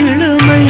இளமை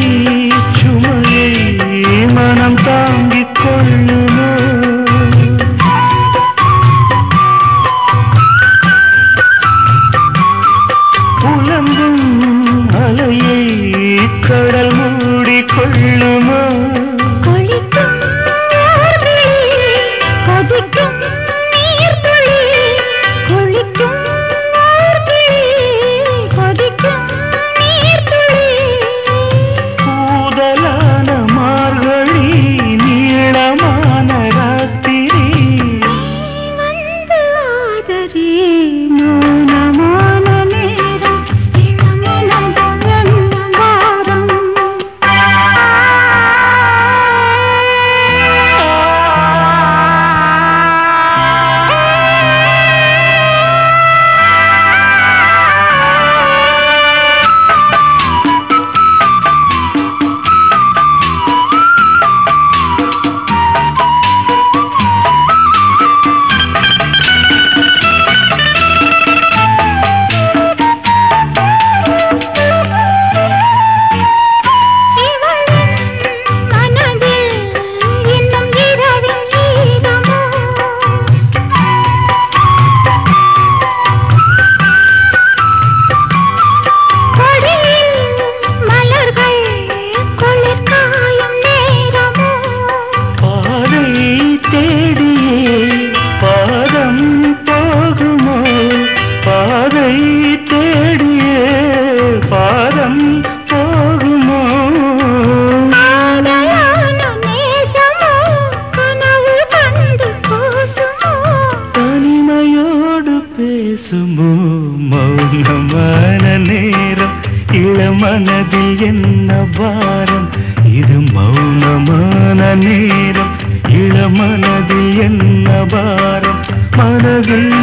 மனதில் என்ன பாரம்? இது மௌனமான நேரம். இளமனதில் என்ன பாரம்? மனதில்